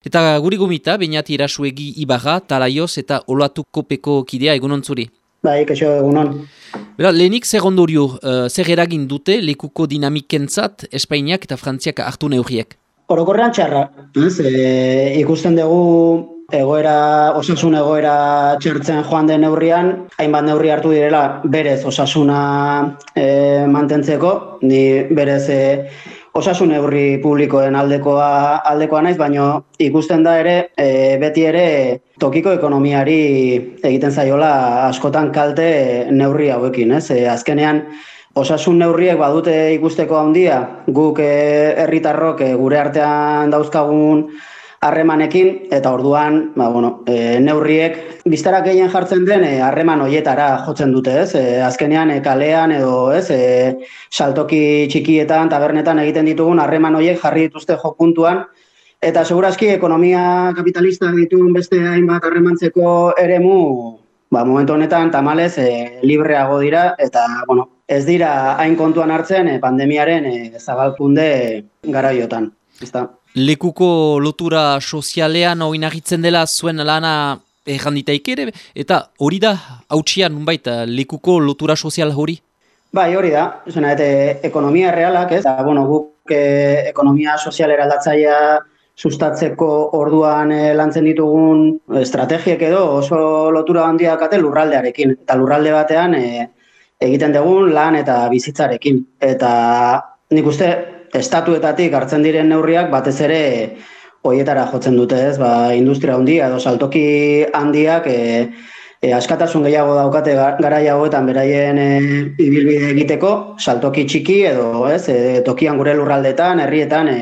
Eta guri gomita, bainat irasuegi ibarra, talaioz eta olatu kopeko kidea egunon zuri. Bai, kaixo egunon. Bera, lehenik zer ondorio, uh, zer eragin dute lekuko dinamikentzat Espainiak eta Frantziak hartu neurriek? Orokorrean txarra, ez? E, ikusten dugu egoera, osasun egoera txertzen joan den neurrian, hainbat neurri hartu direla berez osasuna e, mantentzeko, ni berez e, osasun neurri publikoen aldekoa aldekoa naiz, baino ikusten da ere e, beti ere tokiko ekonomiari egiten zaiola askotan kalte neurri hauekin, ez? E, azkenean osasun neurriek badute ikusteko handia, guk e, herritarrok e, gure artean dauzkagun harremanekin eta orduan, ba, bueno, e, neurriek biztarak gehien jartzen den e, harreman hoietara jotzen dute, ez? E, azkenean e, kalean edo, ez? E, saltoki txikietan, tabernetan egiten ditugun harreman hoiek jarri dituzte jo puntuan eta segurazki ekonomia kapitalista dituen beste hainbat harremantzeko eremu Ba, momentu honetan tamalez e, libreago dira eta bueno, ez dira hain kontuan hartzen e, pandemiaren e, zabalkunde garaiotan. Ezta? Lekuko lotura sozialean oinagitzen dela zuen lana erranditaik ere, eta hori da, hautsian, nunbait, lekuko lotura sozial hori? Bai, hori da, zena, eta ekonomia realak, ez, da, bueno, guk eh, ekonomia sozial eraldatzaia sustatzeko orduan eh, lantzen ditugun estrategiek edo oso lotura handiak ate lurraldearekin, eta lurralde batean eh, egiten dugun lan eta bizitzarekin. Eta nik uste, estatuetatik hartzen diren neurriak batez ere hoietara jotzen dute, ez? Ba, industria handia edo saltoki handiak e, e, askatasun gehiago daukate garaia hauetan beraien e, ibilbide egiteko, saltoki txiki edo, ez? E, tokian gure lurraldetan, herrietan e,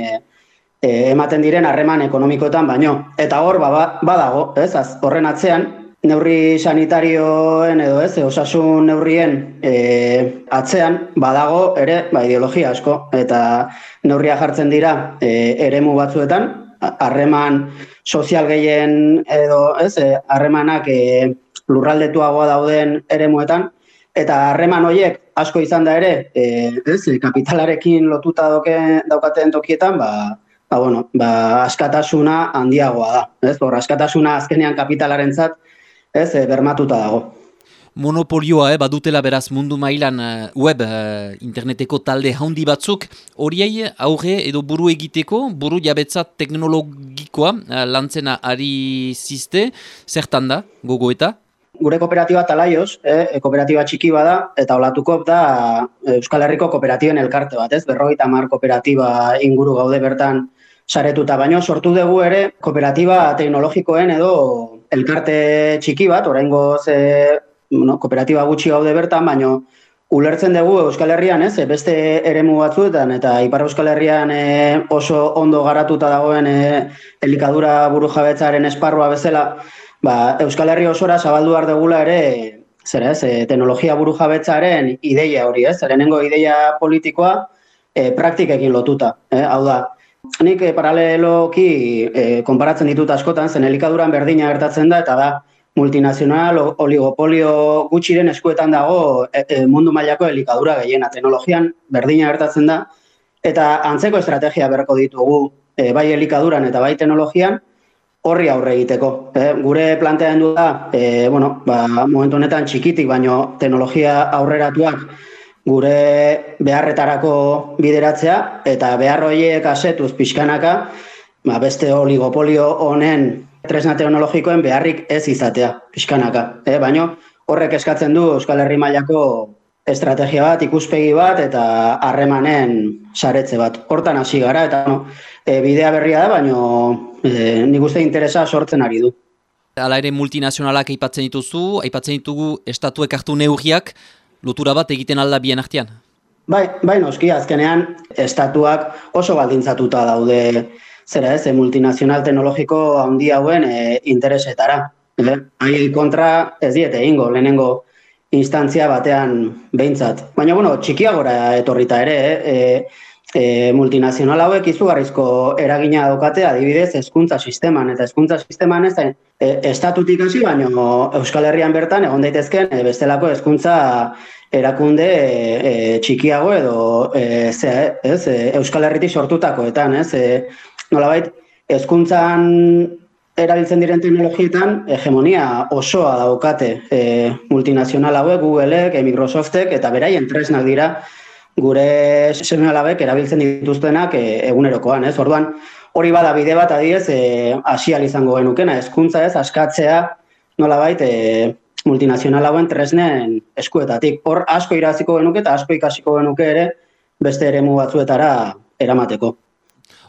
e, ematen diren harreman ekonomikoetan baino. Eta hor ba, ba badago, ez? Az, horren atzean neurri sanitarioen edo ez, osasun neurrien e, atzean badago ere ba, ideologia asko eta neurria jartzen dira e, eremu batzuetan, harreman sozial gehien edo ez, e, harremanak e, lurraldetuagoa dauden eremuetan, eta harreman horiek asko izan da ere, e, ez, kapitalarekin lotuta doke, daukaten tokietan, ba, ba, bueno, ba, askatasuna handiagoa da. Ez, hor, askatasuna azkenean kapitalarentzat ez, e, bermatuta dago. Monopolioa, eh, badutela beraz mundu mailan uh, web uh, interneteko talde handi batzuk, horiei aurre edo buru egiteko, buru jabetzat teknologikoa uh, lantzena ari ziste, zertan da, gogo eta? Gure kooperatiba talaioz, eh, kooperatiba txiki bada, eta olatuko da Euskal Herriko kooperatiben elkarte bat, ez? Berroita mar kooperatiba inguru gaude bertan saretuta, baino sortu dugu ere kooperatiba teknologikoen edo elkarte txiki bat, oraingo ze bueno, kooperatiba gutxi gaude bertan, baino ulertzen dugu Euskal Herrian, ez, beste eremu batzuetan eta Ipar Euskal Herrian e, oso ondo garatuta dagoen e, elikadura burujabetzaren esparrua bezala, ba, Euskal Herri osora zabaldu behar degula ere zera, ez, e, teknologia burujabetzaren ideia hori, ez, lehenengo ideia politikoa e, praktikekin lotuta, e, hau da, nik e, paraleloki e, konparatzen ditut askotan, zen elikaduran berdina gertatzen da, eta da multinazional, oligopolio gutxiren eskuetan dago e, mundu mailako elikadura gehiena. Teknologian berdina gertatzen da, eta antzeko estrategia berko ditugu e, bai elikaduran eta bai teknologian, horri aurre egiteko. E, gure plantean du da, e, bueno, ba, momentu honetan txikitik, baino teknologia aurreratuak gure beharretarako bideratzea eta behar horiek asetuz pixkanaka ba, beste oligopolio honen tresna teknologikoen beharrik ez izatea pixkanaka. E, baino horrek eskatzen du Euskal Herri mailako estrategia bat, ikuspegi bat eta harremanen saretze bat. Hortan hasi gara eta no, e, bidea berria da, baino e, nik uste interesa sortzen ari du. Hala ere multinazionalak aipatzen dituzu, aipatzen ditugu estatuek hartu neurriak, lotura bat egiten alda bien artean? Bai, bai noski, azkenean estatuak oso baldintzatuta daude zera ez, multinazional teknologiko handi hauen e, interesetara. E, hai kontra ez diete ingo, lehenengo instantzia batean behintzat. Baina, bueno, txikiagora etorrita ere, e, e, multinazional hauek izugarrizko eragina daukate adibidez hezkuntza sisteman eta hezkuntza sisteman ez e, estatutik hasi baino Euskal Herrian bertan egon daitezken e, bestelako hezkuntza erakunde e, txikiago edo e, ze, ez, e, Euskal Herritik sortutakoetan, ez? E, nolabait hezkuntzan erabiltzen diren teknologietan hegemonia osoa daukate e, multinazional hauek, Googleek, Microsoftek, eta beraien tresnak dira gure seme erabiltzen dituztenak e, egunerokoan, ez? Orduan, hori bada bide bat adiez, e, asial izango genukena, hezkuntza ez, askatzea, nolabait, e, multinazional hauen tresnen eskuetatik. Hor asko iraziko genuke eta asko ikasiko genuke ere beste eremu batzuetara eramateko.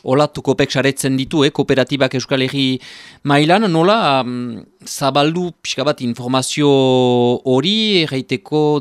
Ola, tukopek saretzen ditu, eh, kooperatibak Euskal Herri mailan, nola, um, zabaldu pixka bat informazio hori, erraiteko